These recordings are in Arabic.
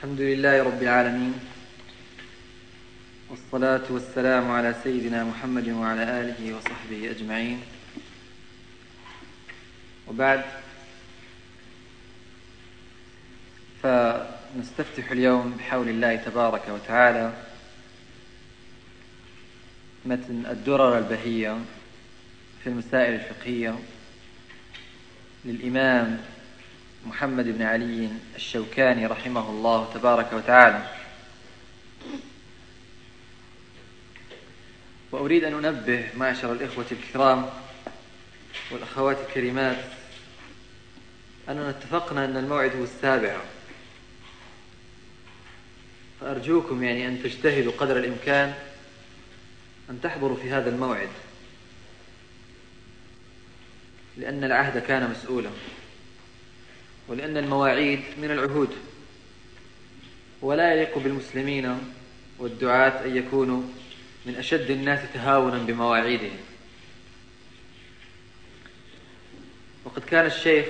الحمد لله رب العالمين والصلاة والسلام على سيدنا محمد وعلى آله وصحبه أجمعين. وبعد فنستفتح اليوم بحول الله تبارك وتعالى متن الدرر البهية في المسائل الفقهية للإمام محمد بن علي الشوكاني رحمه الله تبارك وتعالى. وأريد أن أنبه معشر الإخوة الكرام والأخوات الكريمات أننا اتفقنا أن الموعد هو السابع. فأرجوكم يعني أن تجتهدوا قدر الإمكان أن تحضروا في هذا الموعد لأن العهد كان مسؤولا. ولأن المواعيد من العهود. ولا يليق بالمسلمين والدعاة أن يكونوا من أشد الناس تهاونا بمواعيدهم. وقد كان الشيخ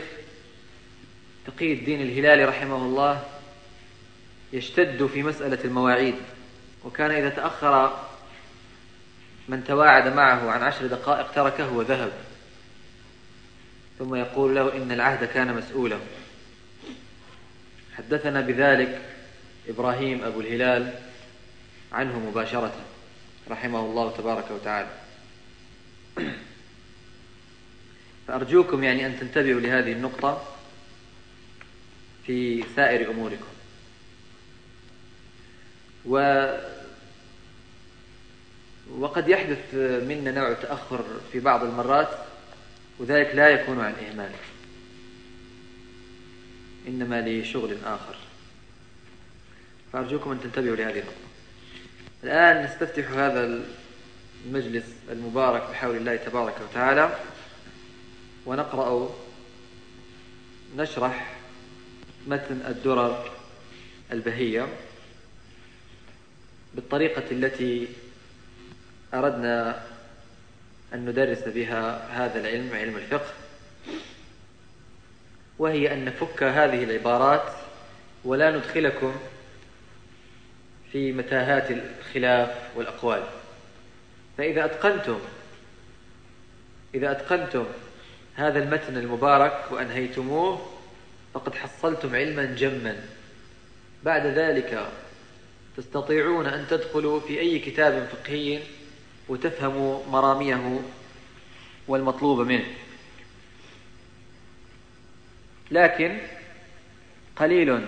تقي الدين الهلالي رحمه الله يشتد في مسألة المواعيد وكان إذا تأخر من تواعد معه عن عشر دقائق تركه وذهب. ثم يقول له إن العهد كان مسؤولا. حدثنا بذلك إبراهيم أبو الهلال عنه مباشرة رحمه الله تبارك وتعالى. فأرجوكم يعني أن تنتبهوا لهذه النقطة في سائر أموركم. و وقد يحدث منا نوع تأخر في بعض المرات وذلك لا يكون عن إهمال. إنما لشغل آخر. فأرجوكم أن تنتبهوا لهذه النقطة. الآن نستفتح هذا المجلس المبارك بحول الله تبارك وتعالى ونقرأ نشرح متن الدرر البهية بالطريقة التي أردنا أن ندرس بها هذا العلم علم الفقه. وهي أن نفك هذه العبارات ولا ندخلكم في متاهات الخلاف والأقوال. فإذا أتقنتم إذا أتقنتم هذا المتن المبارك وأنهيتموه فقد حصلتم علما جما. بعد ذلك تستطيعون أن تدخلوا في أي كتاب فقهي وتفهموا مراميه والمطلوب منه. لكن قليل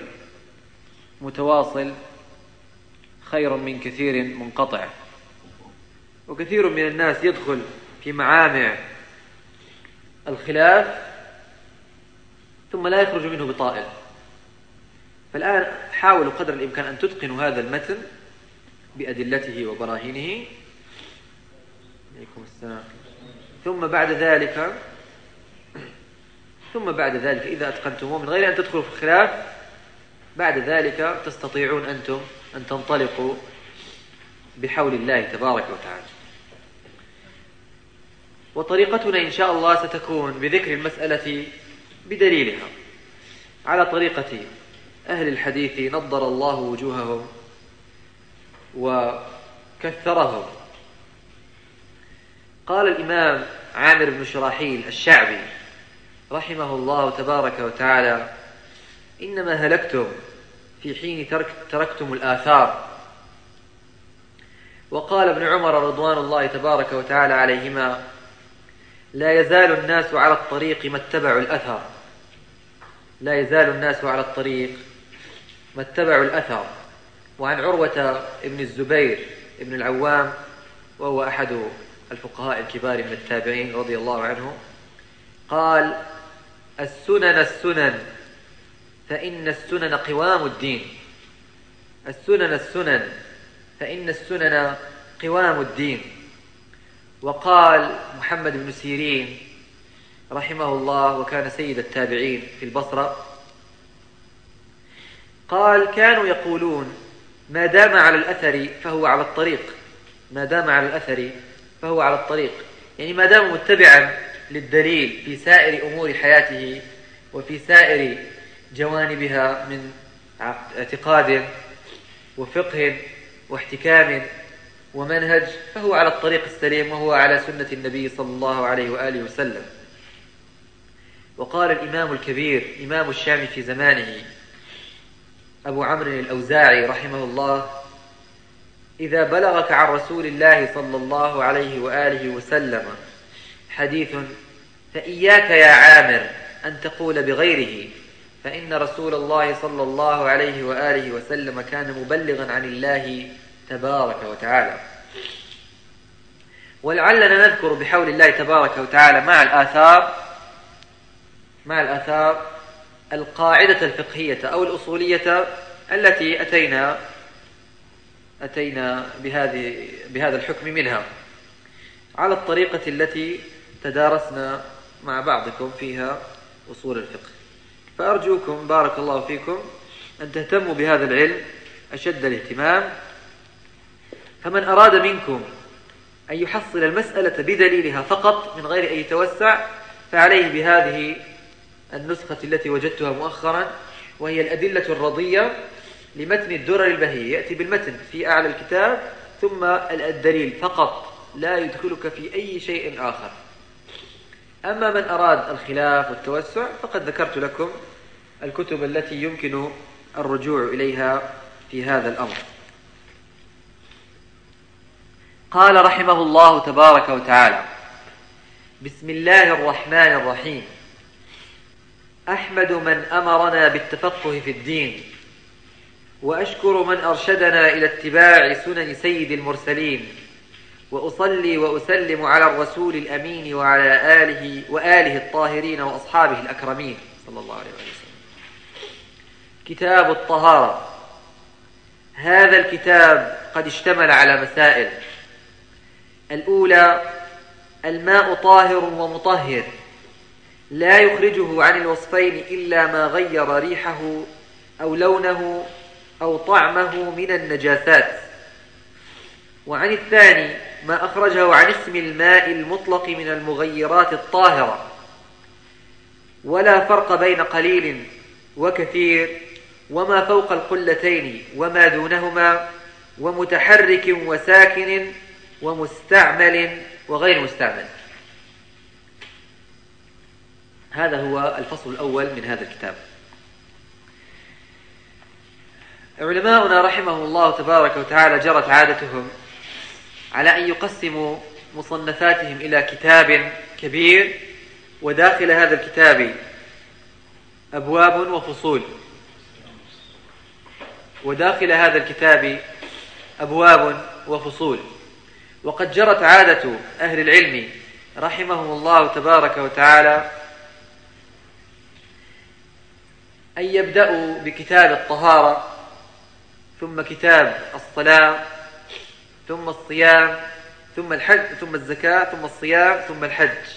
متواصل خير من كثير منقطع. وكثير من الناس يدخل في معامع الخلاف ثم لا يخرج منه بطائل. فالآن حاولوا قدر الإمكان أن تتقنوا هذا المتن بأدلته وبراهينه. عليكم السلام. ثم بعد ذلك ثم بعد ذلك إذا أتقنتموه من غير أن تدخلوا في الخلاف بعد ذلك تستطيعون أنتم أن تنطلقوا بحول الله تبارك وتعالى. وطريقتنا إن شاء الله ستكون بذكر المسألة بدليلها. على طريقة أهل الحديث نضر الله وجوههم وكثرهم. قال الإمام عامر بن شراحيل الشعبي رحمه الله تبارك وتعالى إنما هلكتم في حين ترك تركتم الآثار. وقال ابن عمر رضوان الله تبارك وتعالى عليهما لا يزال الناس على الطريق ما اتبعوا الأثر. لا يزال الناس على الطريق ما اتبعوا الأثر. وعن عروة ابن الزبير ابن العوام وهو أحد الفقهاء الكبار من التابعين رضي الله عنه قال السنن السنن فإن السنن قوام الدين. السنن السنن فإن السنن قوام الدين. وقال محمد بن سيرين رحمه الله وكان سيد التابعين في البصرة قال كانوا يقولون ما دام على الأثر فهو على الطريق. ما دام على الأثر فهو على الطريق. يعني ما دام متبعا للدليل في سائر أمور حياته وفي سائر جوانبها من اعتقاد وفقه واحتكام ومنهج فهو على الطريق السليم وهو على سنة النبي صلى الله عليه وآله وسلم. وقال الإمام الكبير إمام الشام في زمانه أبو عمرو الأوزاعي رحمه الله إذا بلغك عن رسول الله صلى الله عليه وآله وسلم حديث فإياك يا عامر أن تقول بغيره فإن رسول الله صلى الله عليه وآله وسلم كان مبلغا عن الله تبارك وتعالى. ولعلنا نذكر بحول الله تبارك وتعالى مع الآثار مع الآثار القاعدة الفقهية أو الأصولية التي أتينا أتينا بهذه بهذا الحكم منها. على الطريقة التي تدارسنا مع بعضكم فيها أصول الفقه. فأرجوكم بارك الله فيكم أن تهتموا بهذا العلم أشد الاهتمام. فمن أراد منكم أن يحصل المسألة بدليلها فقط من غير أن يتوسع فعليه بهذه النسخة التي وجدتها مؤخرا وهي الأدلة الرضية لمتن الدرر البهية. يأتي بالمتن في أعلى الكتاب ثم الدليل فقط. لا يدخلك في أي شيء آخر. أما من أراد الخلاف والتوسع فقد ذكرت لكم الكتب التي يمكن الرجوع إليها في هذا الأمر. قال رحمه الله تبارك وتعالى بسم الله الرحمن الرحيم. أحمد من أمرنا بالتفقه في الدين وأشكر من أرشدنا إلى اتباع سنن سيد المرسلين. وأصلي وأسلم على الرسول الأمين وعلى آله وآله الطاهرين وأصحابه الأكرمين. صلى الله عليه وسلم. كتاب الطهارة. هذا الكتاب قد اشتمل على مسائل. الأولى الماء طاهر ومطهر. لا يخرجه عن الوصفين إلا ما غير ريحه أو لونه أو طعمه من النجاسات. وعن الثاني ما أخرجه عن اسم الماء المطلق من المغيرات الطاهرة. ولا فرق بين قليل وكثير وما فوق القلتين وما دونهما ومتحرك وساكن ومستعمل وغير مستعمل. هذا هو الفصل الأول من هذا الكتاب. علماؤنا رحمه الله تبارك وتعالى جرت عادتهم على أن يقسموا مصنفاتهم إلى كتاب كبير وداخل هذا الكتاب أبواب وفصول. وداخل هذا الكتاب أبواب وفصول. وقد جرت عادة أهل العلم رحمهم الله تبارك وتعالى أن يبدأوا بكتاب الطهارة ثم كتاب الصلاة ثم الصيام ثم الحج ثم الزكاة ثم الصيام ثم الحج.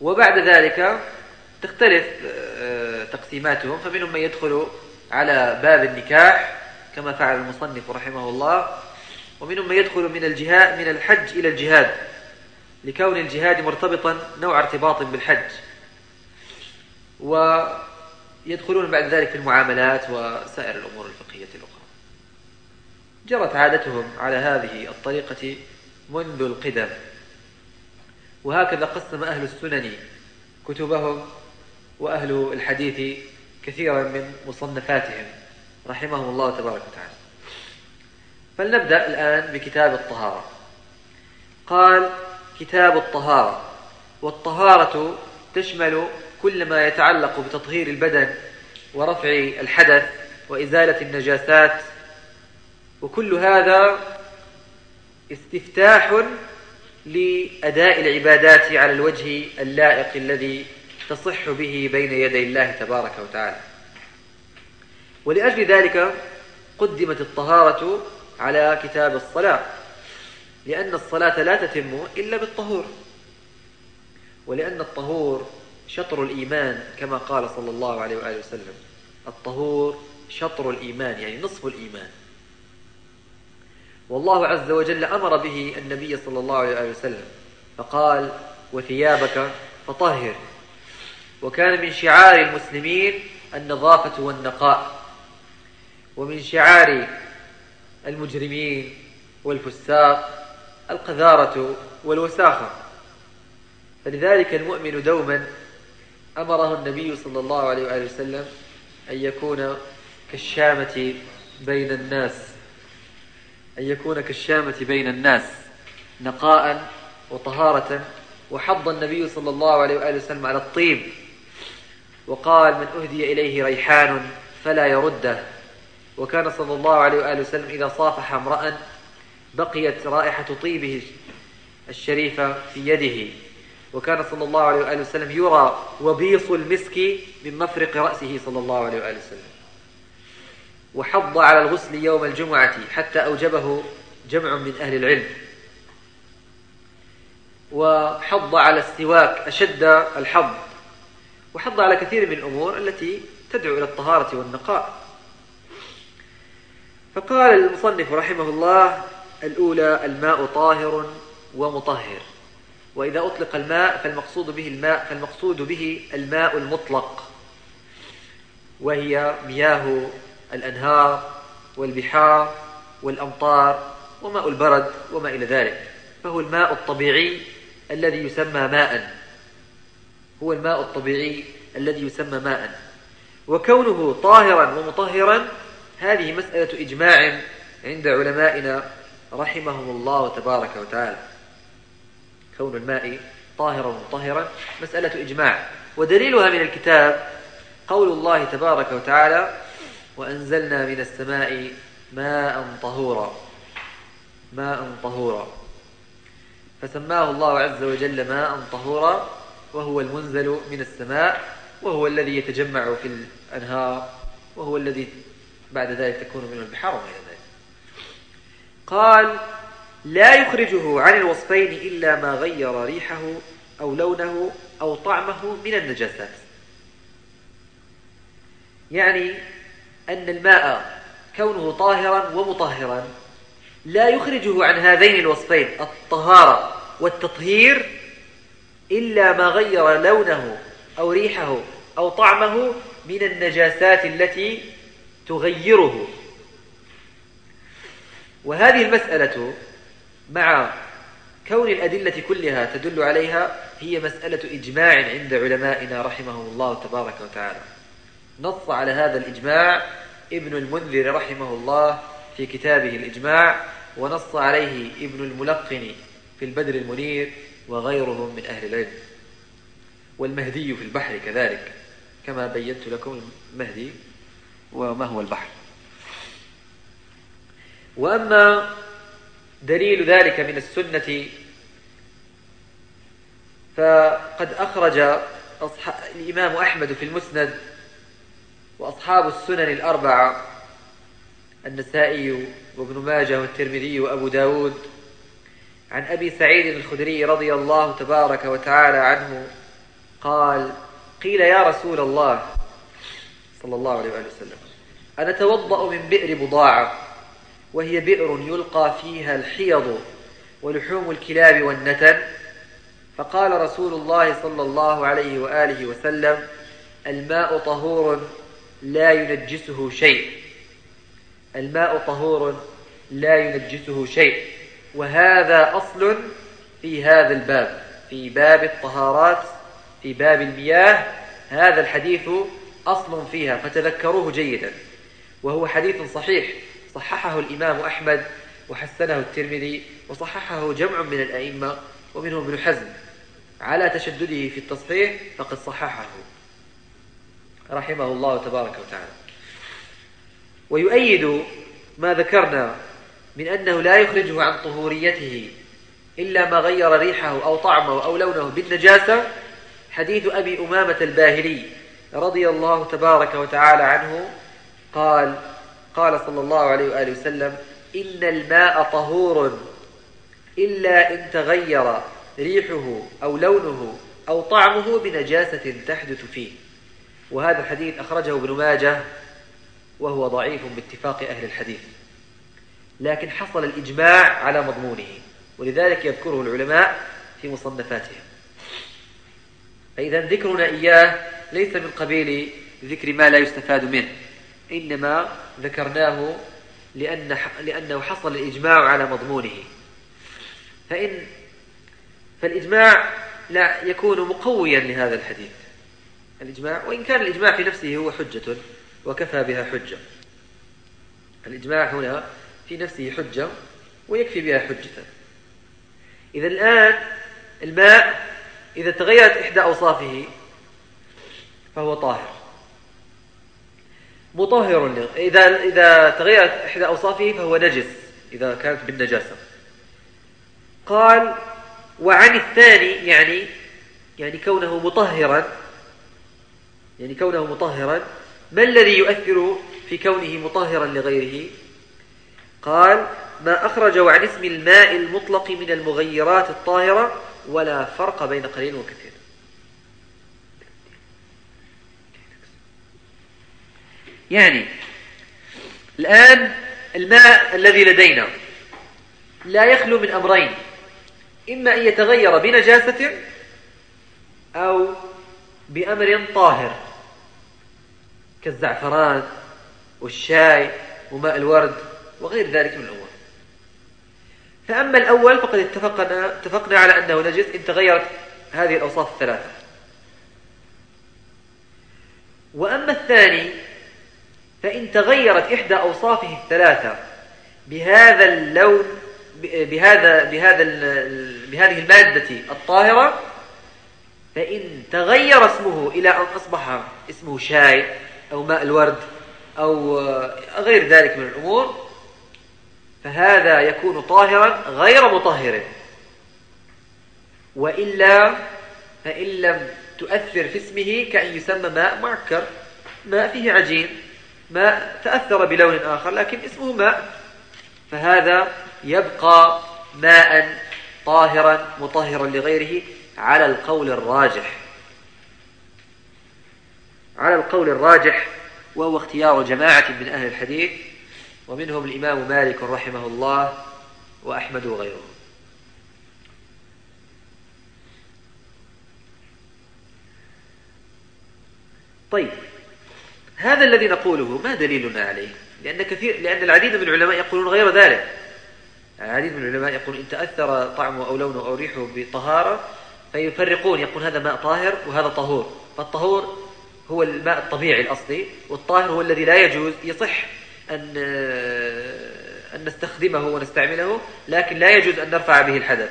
وبعد ذلك تختلف آه، تقسيماتهم. فمنهم من يدخل على باب النكاح كما فعل المصنف رحمه الله. ومنهم من يدخل من الجهاد من الحج إلى الجهاد لكون الجهاد مرتبطا نوع ارتباط بالحج. ويدخلون بعد ذلك في المعاملات وسائر الأمور الفقهية الأخرى. جرت عادتهم على هذه الطريقة منذ القدم. وهكذا قسم أهل السنن كتبهم وأهل الحديث كثيرا من مصنفاتهم رحمهم الله تبارك وتعالى. فلنبدأ الآن بكتاب الطهارة. قال كتاب الطهارة. والطهارة تشمل كل ما يتعلق بتطهير البدن ورفع الحدث وإزالة النجاسات وكل هذا استفتاح لأداء العبادات على الوجه اللائق الذي تصح به بين يدي الله تبارك وتعالى. ولأجل ذلك قدمت الطهارة على كتاب الصلاة لأن الصلاة لا تتم إلا بالطهور. ولأن الطهور شطر الإيمان كما قال صلى الله عليه وآله وسلم. الطهور شطر الإيمان يعني نصف الإيمان. والله عز وجل أمر به النبي صلى الله عليه وسلم فقال وثيابك فطهر. وكان من شعار المسلمين النظافة والنقاء ومن شعار المجرمين والفساق القذارة والوساخة. فلذلك المؤمن دوما أمره النبي صلى الله عليه وسلم أن يكون كالشامة بين الناس. أن يكون كالشامة بين الناس نقاء وطهارة وحض النبي صلى الله عليه وآله وسلم على الطيب. وقال من أهدي إليه ريحان فلا يرده. وكان صلى الله عليه وآله وسلم إذا صافح امرأ بقيت رائحة طيبه الشريفة في يده. وكان صلى الله عليه وآله وسلم يرى وبيص المسك من مفرق رأسه صلى الله عليه وآله وسلم. وحض على الغسل يوم الجمعة حتى أوجبه جمع من أهل العلم. وحض على السواك أشد الحض وحض على كثير من الأمور التي تدعو إلى الطهارة والنقاء. فقال المصنف رحمه الله الأولى الماء طاهر ومطهر. وإذا أطلق الماء فالمقصود به الماء فالمقصود به الماء المطلق. وهي مياه الأنهار والبحار والأمطار وماء البرد وما إلى ذلك. فهو الماء الطبيعي الذي يسمى ماء. هو الماء الطبيعي الذي يسمى ماء. وكونه طاهرا ومطهرا هذه مسألة إجماع عند علمائنا رحمهم الله تبارك وتعالى. كون الماء طاهرا ومطهرا مسألة إجماع. ودليلها من الكتاب قول الله تبارك وتعالى وأنزلنا من السماء ماء طهورا. ماء طهورا. فسماه الله عز وجل ماء طهورا وهو المنزل من السماء وهو الذي يتجمع في الأنهار وهو الذي بعد ذلك تكون منه البحار وما ذلك. قال لا يخرجه عن الوصفين إلا ما غير ريحه أو لونه أو طعمه من النجاسات. يعني أن الماء كونه طاهرا ومطهرا لا يخرجه عن هذين الوصفين الطهارة والتطهير إلا ما غير لونه أو ريحه أو طعمه من النجاسات التي تغيره. وهذه المسألة مع كون الأدلة كلها تدل عليها هي مسألة إجماع عند علمائنا رحمهم الله تبارك وتعالى. نص على هذا الإجماع ابن المنذر رحمه الله في كتابه الإجماع ونص عليه ابن الملقن في البدر المنير وغيرهم من أهل العلم. والمهدي في البحر كذلك كما بينت لكم المهدي وما هو البحر. وأما دليل ذلك من السنة فقد أخرج الإمام أحمد في المسند وأصحاب السنن الأربعة النسائي وابن ماجه والترمذي وأبو داود عن أبي سعيد الخدري رضي الله تبارك وتعالى عنه قال قيل يا رسول الله صلى الله عليه وسلم أنا توضأ من بئر بضاعة وهي بئر يلقى فيها الحيض ولحوم الكلاب والنتن؟ فقال رسول الله صلى الله عليه وآله وسلم الماء طهور لا ينجسه شيء. الماء طهور لا ينجسه شيء. وهذا أصل في هذا الباب في باب الطهارات في باب المياه. هذا الحديث أصل فيها فتذكروه جيدا. وهو حديث صحيح. صححه الإمام أحمد وحسنه الترمذي وصححه جمع من الأئمة ومنهم ابن حزم. على تشدده في التصحيح فقد صححه. رحمه الله تبارك وتعالى. ويؤيد ما ذكرنا من أنه لا يخرجه عن طهوريته إلا ما غير ريحه أو طعمه أو لونه بالنجاسة حديث أبي أمامة الباهلي رضي الله تبارك وتعالى عنه قال قال صلى الله عليه وآله وسلم إن الماء طهور إلا إن تغير ريحه أو لونه أو طعمه بنجاسة تحدث فيه. وهذا الحديث أخرجه ابن ماجه وهو ضعيف باتفاق أهل الحديث. لكن حصل الإجماع على مضمونه ولذلك يذكره العلماء في مصنفاتهم. فإذا ذكرنا إياه ليس من قبيل ذكر ما لا يستفاد منه إنما ذكرناه لأن لأنه حصل الإجماع على مضمونه. فإن فالإجماع لا يكون مقويا لهذا الحديث. الإجماع وإن كان الإجماع في نفسه هو حجة وكفى بها حجة. الإجماع هنا في نفسه حجة ويكفي بها حجة. إذا الآن الماء إذا تغيرت إحدى أوصافه فهو طاهر. مطهر إذا إذا تغيرت إحدى أوصافه فهو نجس إذا كانت بالنجاسة. قال وعن الثاني يعني يعني كونه مطهرا يعني كونه مطهرا. ما الذي يؤثر في كونه مطهرا لغيره؟ قال ما أخرج عن اسم الماء المطلق من المغيرات الطاهرة ولا فرق بين قليل وكثير. يعني الآن الماء الذي لدينا لا يخلو من أمرين إما أن يتغير بنجاسة أو بأمر طاهر. كالزعفران والشاي وماء الورد وغير ذلك من الأمور. فأما الأول فقد اتفقنا, اتفقنا على أنه نجس إن تغيرت هذه الأوصاف الثلاثة. وأما الثاني فإن تغيرت إحدى أوصافه الثلاثة بهذا اللون بهذا بهذا بهذه المادة الطاهرة فإن تغير اسمه إلى أن أصبح اسمه شاي أو ماء الورد أو غير ذلك من الأمور فهذا يكون طاهرا غير مطهر. وإلا فإن لم تؤثر في اسمه كأن يسمى ماء معكر ماء فيه عجين ماء تأثر بلون آخر لكن اسمه ماء. فهذا يبقى ماء طاهرا مطهرا لغيره على القول الراجح. على القول الراجح وهو اختيار جماعة من أهل الحديث ومنهم الإمام مالك رحمه الله وأحمد وغيره. طيب هذا الذي نقوله ما دليلنا عليه؟ لأن كثير لأن العديد من العلماء يقولون غير ذلك. العديد من العلماء يقول إن تأثر طعمه أو لونه أو ريحه بطهارة فيفرقون يقول هذا ماء طاهر وهذا طهور. فالطهور هو الماء الطبيعي الأصلي والطاهر هو الذي لا يجوز يصح أن أن نستخدمه ونستعمله لكن لا يجوز أن نرفع به الحدث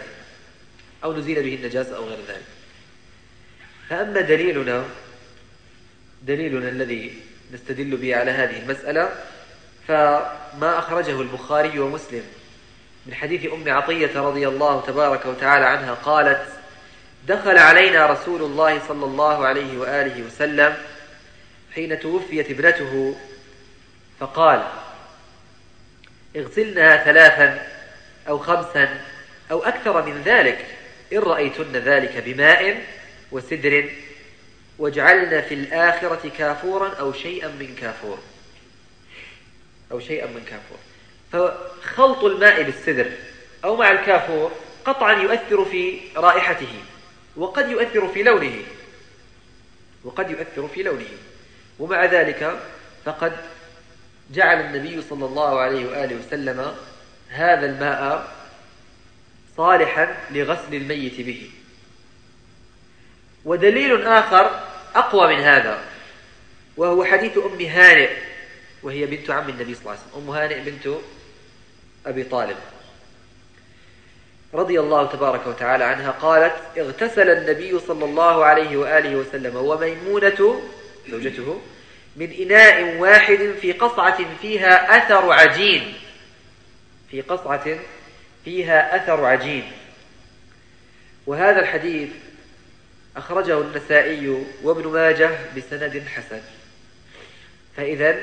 أو نزيل به النجاسة أو غير ذلك. فأما دليلنا دليلنا الذي نستدل به على هذه المسألة فما أخرجه البخاري ومسلم من حديث أم عطية رضي الله تبارك وتعالى عنها قالت دخل علينا رسول الله صلى الله عليه وآله وسلم حين توفيت ابنته فقال اغسلنها ثلاثا أو خمسا أو أكثر من ذلك إن رأيتن ذلك بماء وسدر واجعلنا في الآخرة كافورا أو شيئا من كافور. أو شيئا من كافور. فخلط الماء بالسدر أو مع الكافور قطعا يؤثر في رائحته. وقد يؤثر في لونه. وقد يؤثر في لونه. ومع ذلك فقد جعل النبي صلى الله عليه وآله وسلم هذا الماء صالحا لغسل الميت به. ودليل آخر أقوى من هذا وهو حديث أم هانئ وهي بنت عم النبي صلى الله عليه وسلم. أم هانئ بنت أبي طالب. رضي الله تبارك وتعالى عنها قالت اغتسل النبي صلى الله عليه وآله وسلم وميمونة زوجته من إناء واحد في قصعة فيها أثر عجين. في قصعة فيها أثر عجين. وهذا الحديث أخرجه النسائي وابن ماجه بسند حسن. فإذا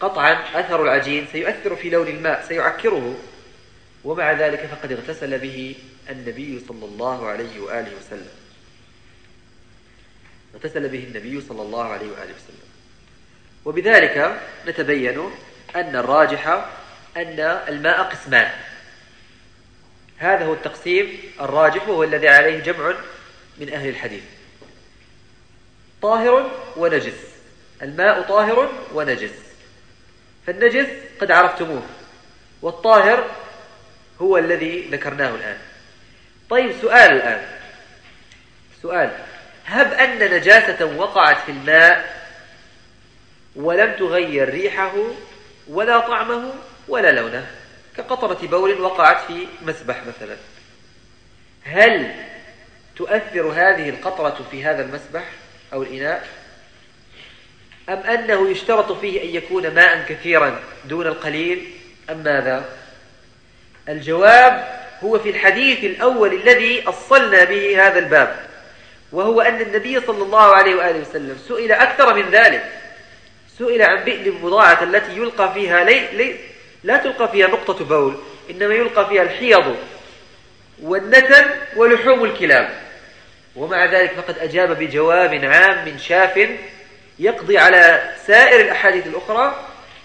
قطعا أثر العجين سيؤثر في لون الماء سيعكره. ومع ذلك فقد اغتسل به النبي صلى الله عليه وآله وسلم. اغتسل به النبي صلى الله عليه وآله وسلم. وبذلك نتبين أن الراجح أن الماء قسمان. هذا هو التقسيم الراجح وهو الذي عليه جمع من أهل الحديث. طاهر ونجس. الماء طاهر ونجس. فالنجس قد عرفتموه. والطاهر هو الذي ذكرناه الآن. طيب سؤال الآن. سؤال. هب أن نجاسة وقعت في الماء ولم تغير ريحه ولا طعمه ولا لونه كقطرة بول وقعت في مسبح مثلا. هل تؤثر هذه القطرة في هذا المسبح أو الإناء؟ أم أنه يشترط فيه أن يكون ماء كثيرا دون القليل أم ماذا؟ الجواب هو في الحديث الأول الذي أصلنا به هذا الباب وهو أن النبي صلى الله عليه وآله وسلم سئل أكثر من ذلك. سئل عن بئر المضاعة التي يلقى فيها لي لي لا تلقى فيها نقطة بول إنما يلقى فيها الحيض والنتن ولحوم الكلاب. ومع ذلك فقد أجاب بجواب عام شاف يقضي على سائر الأحاديث الأخرى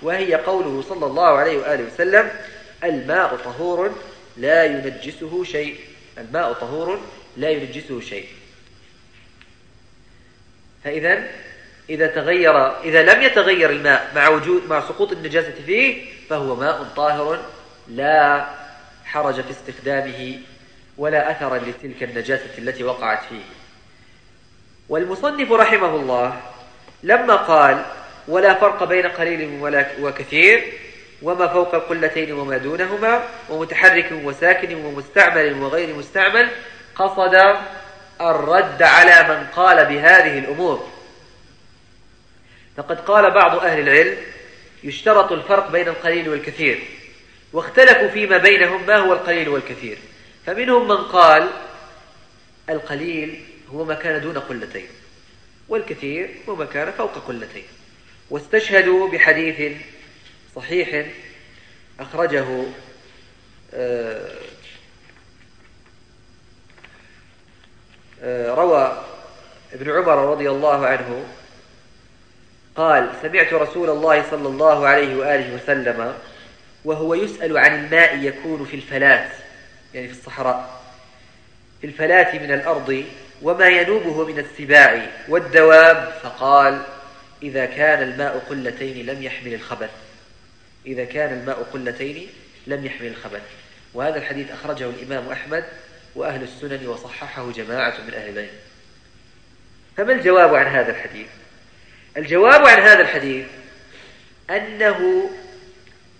وهي قوله صلى الله عليه وآله وسلم الماء طهور لا ينجسه شيء. الماء طهور لا ينجسه شيء. فإذا إذا تغير إذا لم يتغير الماء مع وجود مع سقوط النجاسة فيه فهو ماء طاهر لا حرج في استخدامه ولا أثر لتلك النجاسة التي وقعت فيه. والمصنف رحمه الله لما قال ولا فرق بين قليل ولا وكثير وما فوق القلتين وما دونهما ومتحرك وساكن ومستعمل وغير مستعمل قصد الرد على من قال بهذه الأمور. فقد قال بعض أهل العلم يشترط الفرق بين القليل والكثير واختلفوا فيما بينهم ما هو القليل والكثير. فمنهم من قال القليل هو ما كان دون قلتين والكثير هو ما كان فوق قلتين. واستشهدوا بحديث صحيح أخرجه آه، روى ابن عمر رضي الله عنه قال سمعت رسول الله صلى الله عليه وآله وسلم وهو يسأل عن الماء يكون في الفلات يعني في الصحراء في الفلات من الأرض وما ينوبه من السباع والدواب فقال إذا كان الماء قلتين لم يحمل الخبث. إذا كان الماء قلتين لم يحمل الخبث. وهذا الحديث أخرجه الإمام أحمد وأهل السنن وصححه جماعة من أهل العلم فما الجواب عن هذا الحديث؟ الجواب عن هذا الحديث أنه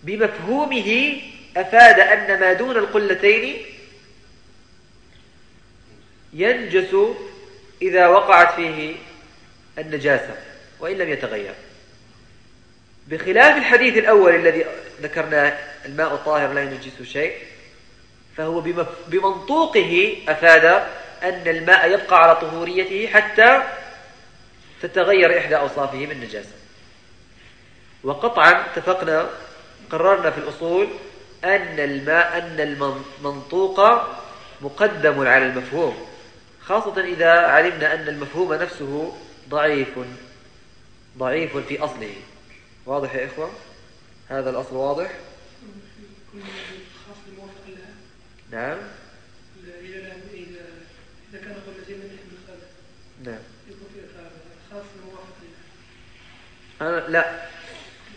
بمفهومه أفاد أن ما دون القلتين ينجس إذا وقعت فيه النجاسة وإن لم يتغير. بخلاف الحديث الأول الذي ذكرناه الماء الطاهر لا ينجس شيء فهو بمنطوقه أفاد أن الماء يبقى على طهوريته حتى تتغير إحدى أوصافه بالنجاسة وقطعا اتفقنا قررنا في الأصول أن الماء أن المنطوق مقدم على المفهوم خاصة إذا علمنا أن المفهوم نفسه ضعيف ضعيف في أصله. واضح يا إخوة؟ هذا الأصل واضح؟ نعم. إذا كان نعم. أنا لا.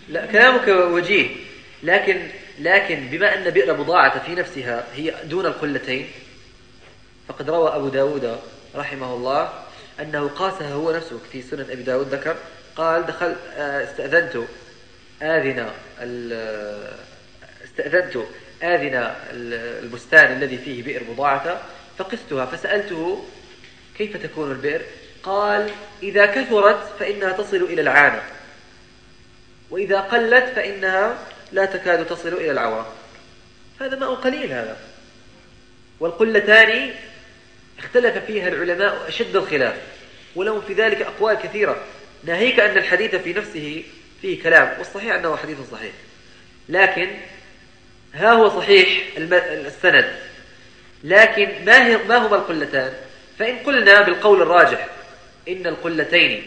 لا كلامك وجيه. لكن لكن بما أن بئر بضاعة في نفسها هي دون القلتين فقد روى أبو داود رحمه الله أنه قاسها هو نفسه في سنن أبي داود ذكر قال دخل آه، استأذنت آذن استأذنت آذن البستان الذي فيه بئر بضاعة فقستها فسألته كيف تكون البئر؟ قال إذا كثرت فإنها تصل إلى العانة وإذا قلت فإنها لا تكاد تصل إلى العورة هذا ماء قليل هذا. والقلتان اختلف فيها العلماء أشد الخلاف ولهم في ذلك أقوال كثيرة. ناهيك أن الحديث في نفسه فيه كلام والصحيح أنه حديث صحيح. لكن ها هو صحيح السند. لكن ما, هي ما هما القلتان؟ فإن قلنا بالقول الراجح إن القلتين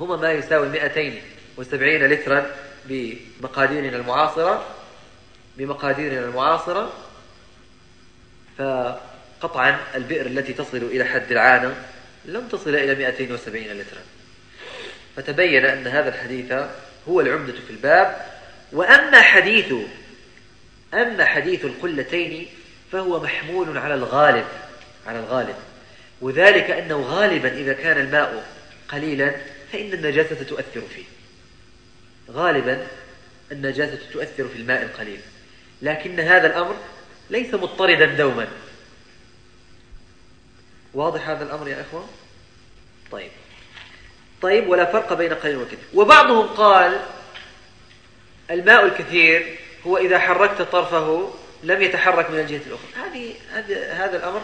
هما ما يساوي 270 لترا بمقاديرنا المعاصرة بمقاديرنا المعاصرة فقطعا البئر التي تصل إلى حد العانة لم تصل إلى 270 لترا. فتبين أن هذا الحديث هو العمدة في الباب وأما حديث أما حديث القلتين فهو محمول على الغالب على الغالب. وذلك أنه غالبا إذا كان الماء قليلا فإن النجاسة تؤثر فيه. غالبا النجاسة تؤثر في الماء القليل. لكن هذا الأمر ليس مضطردا دوما. واضح هذا الأمر يا أخوة؟ طيب. طيب ولا فرق بين قليل وكثير. وبعضهم قال الماء الكثير هو إذا حركت طرفه لم يتحرك من الجهة الأخرى. هذه هذا الأمر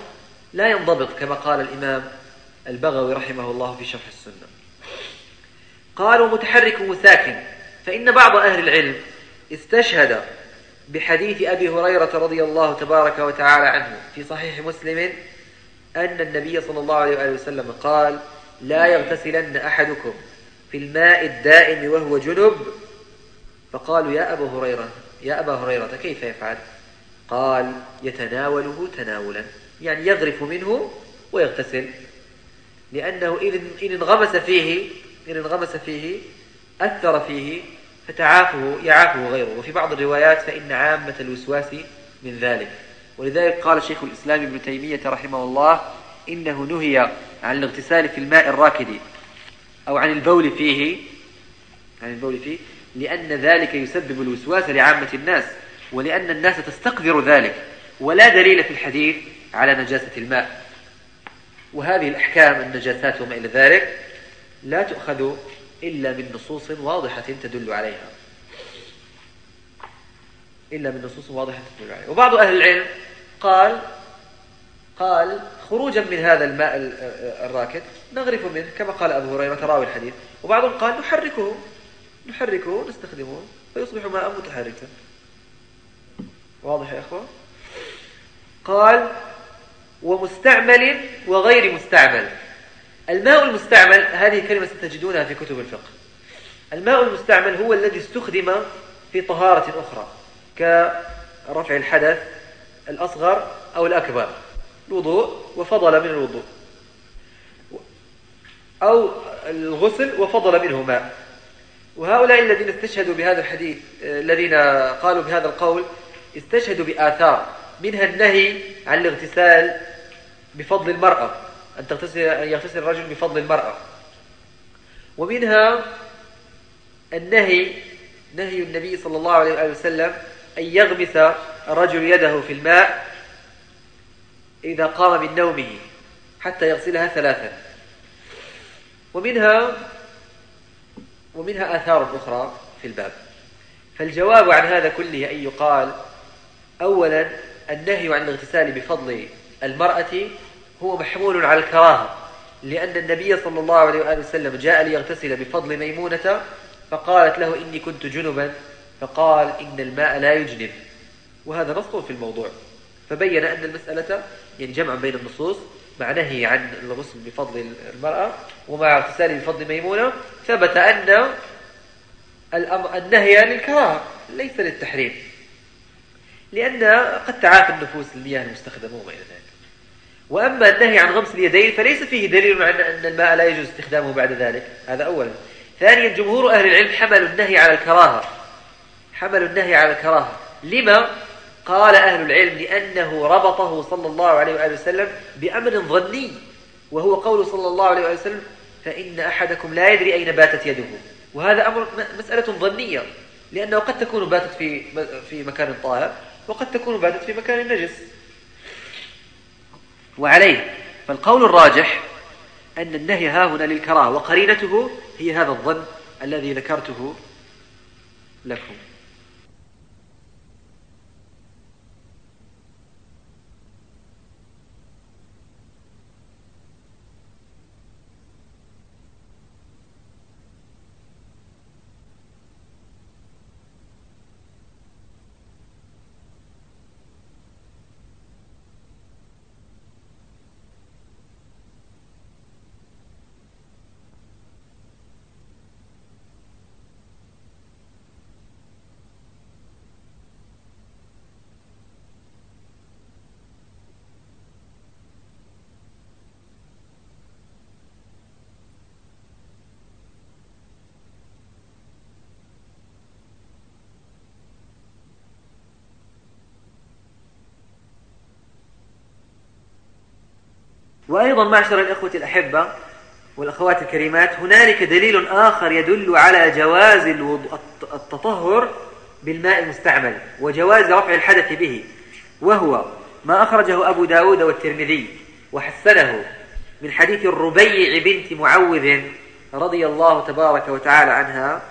لا ينضبط كما قال الإمام البغوي رحمه الله في شرح السنة. قالوا متحرك وساكن فإن بعض أهل العلم استشهد بحديث أبي هريرة رضي الله تبارك وتعالى عنه في صحيح مسلم أن النبي صلى الله عليه وسلم قال لا يغتسلن أحدكم في الماء الدائم وهو جنب. فقالوا يا أبا هريرة يا أبا هريرة كيف يفعل؟ قال يتناوله تناولا يعني يغرف منه ويغتسل. لأنه إن انغمس فيه إن انغمس فيه أثر فيه فتعافه يعافه غيره. وفي بعض الروايات فإن عامة الوسواس من ذلك. ولذلك قال شيخ الإسلام ابن تيمية رحمه الله إنه نهي عن الاغتسال في الماء الراكد أو عن البول فيه عن البول فيه لأن ذلك يسبب الوسواس لعامة الناس ولأن الناس تستقذر ذلك ولا دليل في الحديث على نجاسة الماء. وهذه الأحكام النجاسات وما إلى ذلك لا تؤخذ إلا من نصوص واضحة تدل عليها. إلا من نصوص واضحة تدل عليها. وبعض أهل العلم قال قال خروجا من هذا الماء الراكد نغرف منه كما قال أبو هريرة راوي الحديث. وبعضهم قال نحركه نحركه نستخدمه فيصبح ماء متحركا. واضح يا أخوة؟ قال ومستعمل وغير مستعمل. الماء المستعمل هذه كلمة ستجدونها في كتب الفقه. الماء المستعمل هو الذي استخدم في طهارة أخرى كرفع الحدث الأصغر أو الأكبر. الوضوء وفضل من الوضوء. أو الغسل وفضل منه ماء وهؤلاء الذين استشهدوا بهذا الحديث الذين قالوا بهذا القول استشهدوا بآثار. منها النهي عن الاغتسال بفضل المرأة أن تغتسل أن يغتسل الرجل بفضل المرأة. ومنها النهي نهي النبي صلى الله عليه وسلم أن يغمس الرجل يده في الماء إذا قام من نومه حتى يغسلها ثلاثا. ومنها ومنها آثار أخرى في الباب. فالجواب عن هذا كله أن يقال أولا النهي عن الاغتسال بفضل المرأة هو محمول على الكراهة لأن النبي صلى الله عليه وآله وسلم جاء ليغتسل بفضل ميمونة فقالت له إني كنت جنبا فقال إن الماء لا يجنب. وهذا نص في الموضوع. فبين أن المسألة يعني جمع بين النصوص مع نهي عن الغسل بفضل المرأة ومع اغتسال بفضل ميمونة ثبت أن النهي للكراهة ليس للتحريم. لأن قد تعافى النفوس المياه المستخدمة إلى ذلك. وأما النهي عن غمس اليدين فليس فيه دليل على أن الماء لا يجوز استخدامه بعد ذلك. هذا أولا. ثانيا جمهور أهل العلم حملوا النهي على الكراهة. حملوا النهي على الكراهة. لما؟ قال أهل العلم لأنه ربطه صلى الله عليه وآله وسلم بأمر ظني وهو قول صلى الله عليه وآله وسلم فإن أحدكم لا يدري أين باتت يده. وهذا أمر مسألة ظنية لأنه قد تكون باتت في في مكان طاهر وقد تكون باتت في مكان نجس. وعليه. فالقول الراجح أن النهي ها هنا للكراهة وقرينته هي هذا الظن الذي ذكرته لكم. وأيضا معشر الإخوة الأحبة والأخوات الكريمات هنالك دليل آخر يدل على جواز التطهر بالماء المستعمل وجواز رفع الحدث به وهو ما أخرجه أبو داود والترمذي وحسنه من حديث الربيع بنت معوذ رضي الله تبارك وتعالى عنها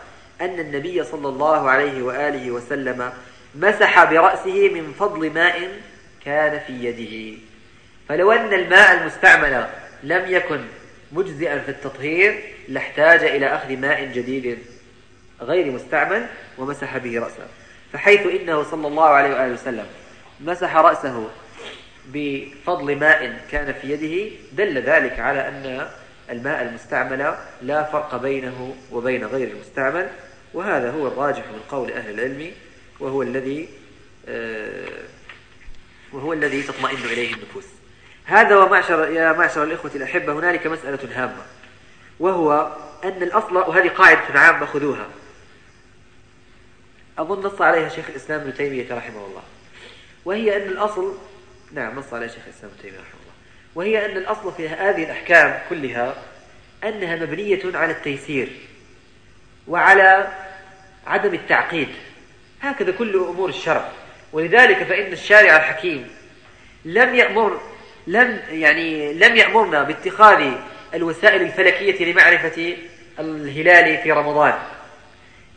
أن النبي صلى الله عليه وآله وسلم مسح برأسه من فضل ماء كان في يده. فلو أن الماء المستعمل لم يكن مجزئا في التطهير لاحتاج إلى أخذ ماء جديد غير مستعمل ومسح به رأسه. فحيث إنه صلى الله عليه وآله وسلم مسح رأسه بفضل ماء كان في يده دل ذلك على أن الماء المستعمل لا فرق بينه وبين غير المستعمل. وهذا هو الراجح من قول أهل العلم وهو الذي آه، وهو الذي تطمئن إليه النفوس. هذا ومعشر يا معشر الإخوة الأحبة هنالك مسألة هامة وهو أن الأصل وهذه قاعدة عامة خذوها. أظن نص عليها شيخ الإسلام ابن تيمية رحمه الله. وهي أن الأصل نعم نص عليها شيخ الإسلام ابن تيمية رحمه الله. وهي أن الأصل في هذه الأحكام كلها أنها مبنية على التيسير وعلى عدم التعقيد. هكذا كل أمور الشرع. ولذلك فإن الشارع الحكيم لم يأمر لم يعني لم يأمرنا باتخاذ الوسائل الفلكية لمعرفة الهلال في رمضان.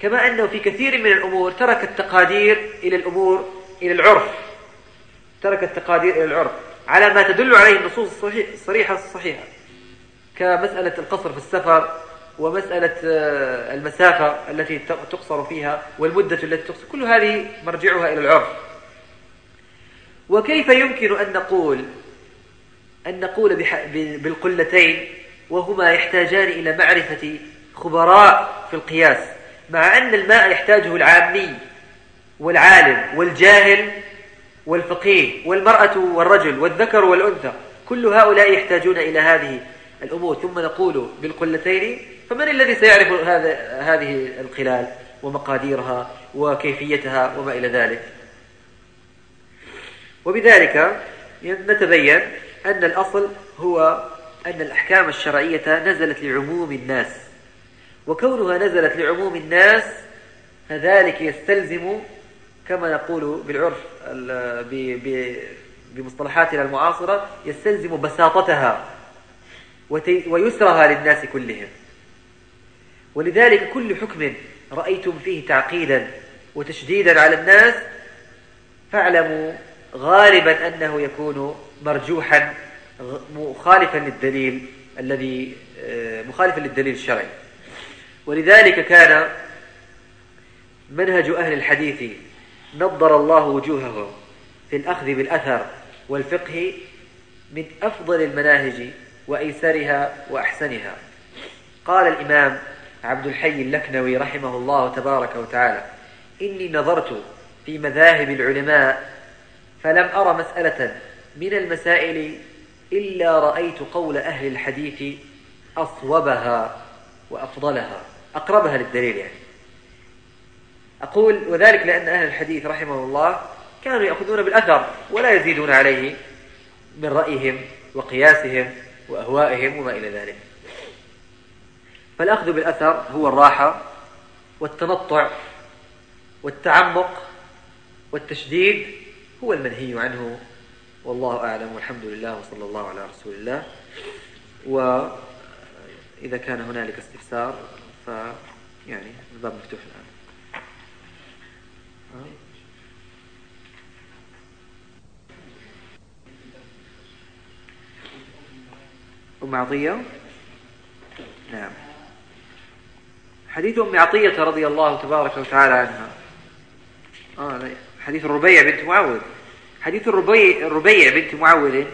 كما أنه في كثير من الأمور ترك التقادير إلى الأمور إلى العرف. ترك التقادير إلى العرف على ما تدل عليه النصوص الصريحة الصحيحة. كمسألة القصر في السفر ومسألة آه، المسافة التي تقصر فيها والمدة التي تقصر كل هذه مرجعها إلى العرف. وكيف يمكن أن نقول أن نقول بالقلتين وهما يحتاجان إلى معرفة خبراء في القياس مع أن الماء يحتاجه العامي والعالم والجاهل والفقيه والمرأة والرجل والذكر والأنثى كل هؤلاء يحتاجون إلى هذه الأمور. ثم نقول بالقلتين فمن الذي سيعرف هذا هذه القلال ومقاديرها وكيفيتها وما إلى ذلك؟ وبذلك نتبين أن الأصل هو أن الأحكام الشرعية نزلت لعموم الناس وكونها نزلت لعموم الناس فذلك يستلزم كما نقول بالعرف بمصطلحاتنا المعاصرة يستلزم بساطتها ويسرها للناس كلهم. ولذلك كل حكم رأيتم فيه تعقيدا وتشديدا على الناس فاعلموا غالبا أنه يكون مرجوحا مخالفا للدليل الذي مخالفا للدليل الشرعي. ولذلك كان منهج أهل الحديث نضر الله وجوههم في الأخذ بالأثر والفقه من أفضل المناهج وأيسرها وأحسنها. قال الإمام عبد الحي اللكنوي رحمه الله تبارك وتعالى إني نظرت في مذاهب العلماء فلم أرى مسألة من المسائل إلا رأيت قول أهل الحديث أصوبها وأفضلها. أقربها للدليل يعني. أقول وذلك لأن أهل الحديث رحمه الله كانوا يأخذون بالأثر ولا يزيدون عليه من رأيهم وقياسهم وأهوائهم وما إلى ذلك. فالأخذ بالأثر هو الراحة والتنطع والتعمق والتشديد هو المنهي عنه. والله أعلم والحمد لله وصلى الله على رسول الله. وإذا كان هنالك استفسار فيعني الباب مفتوح الآن. أم عطية؟ نعم. حديث أم عطية رضي الله تبارك وتعالى عنها. آه حديث الربيع بنت معوذ. حديث الربيع, الربيع بنت معوذ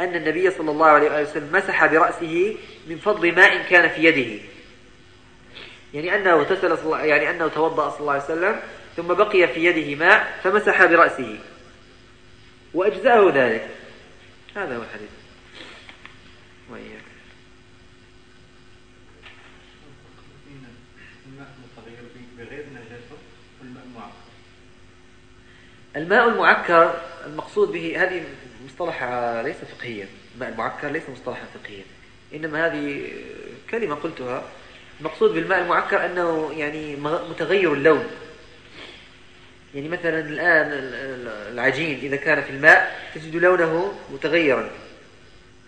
أن النبي صلى الله عليه وسلم مسح برأسه من فضل ماء كان في يده. يعني أنه صلى يعني أنه توضأ صلى الله عليه وسلم ثم بقي في يده ماء فمسح برأسه. وأجزأه ذلك. هذا هو الحديث. الماء المعكر المقصود به هذه مصطلح ليس فقهيا الماء المعكر ليس مصطلحا فقهيا. إنما هذه كلمة قلتها. المقصود بالماء المعكر أنه يعني متغير اللون. يعني مثلا الآن العجين إذا كان في الماء تجد لونه متغيرا.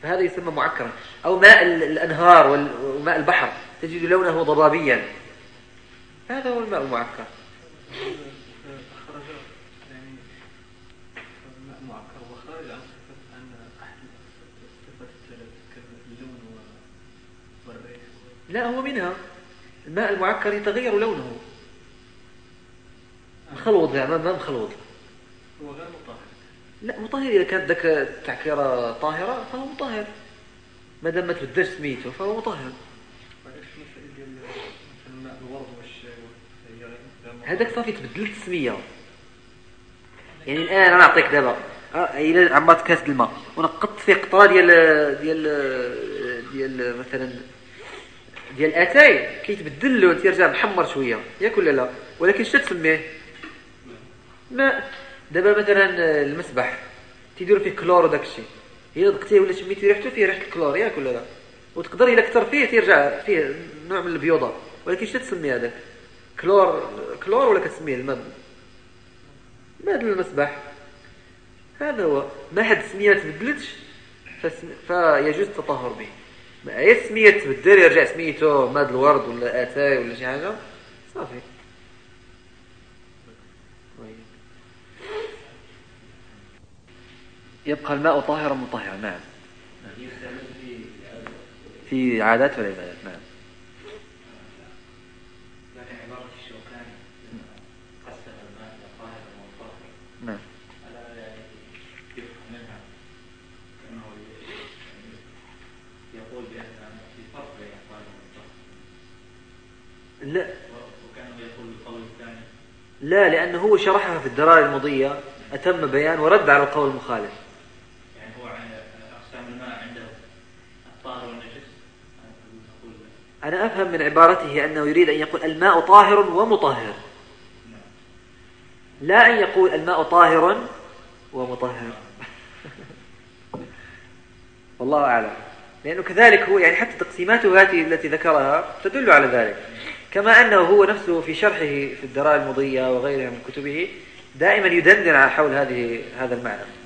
فهذا يسمى معكرا. أو ماء الأنهار وماء البحر تجد لونه ضبابيا. هذا هو الماء المعكر. لا هو منها الماء المعكر يتغير لونه. مخلوط يعني ما مخلوط. هو غير مطهر. لا مطهر. إذا كانت ذاك التعكيرة طاهرة فهو مطهر. ما دام ما تبدلش سميته فهو مطهر. هذاك صافي تبدلت السمية. يعني الآن أنا أعطيك دابا إلى عمرت كاس الماء. ونقطت فيه قطرة ديال ديال ديال مثلا ديال الاتاي كيتبدل اللون تيرجع محمر شوية. ياك ولا لا. ولكن شنو تسميه؟ ماء دابا مثلا المسبح تيديروا فيه كلور وداك الشيء. إلا دقتيه ولا شميتي ريحته فيه ريحة الكلور. ياك ولا لا. وتقدر إلا كثر فيه تيرجع فيه نوع من البيوضة. ولكن شنو تسمي هذاك كلور كلور ولا كتسميه الماء ماء المسبح. هذا هو. ما حد سميه تبدلتش فيجوز التطهر به. اي سميه تبدل يرجع سميتو ماء الورد ولا أتاي ولا شي حاجة. صافي. يبقى الماء طاهرا مطهرا نعم. في عادات والعبادات نعم يقول بأن في فرق بين لا وكان يقول القول الثاني لا لأنه هو شرحها في الدرارة المضية أتم بيان ورد على القول المخالف. يعني هو أقسام الماء عنده الطاهر والنجس؟ أنا أفهم من عبارته أنه يريد أن يقول الماء طاهر ومطهر. لا أن يقول الماء طاهر ومطهر. والله أعلم. لأنه كذلك هو يعني حتى تقسيماته هذه التي ذكرها تدل على ذلك. كما أنه هو نفسه في شرحه في الدراء المضية وغيرها من كتبه دائما يدندن حول هذه هذا المعنى.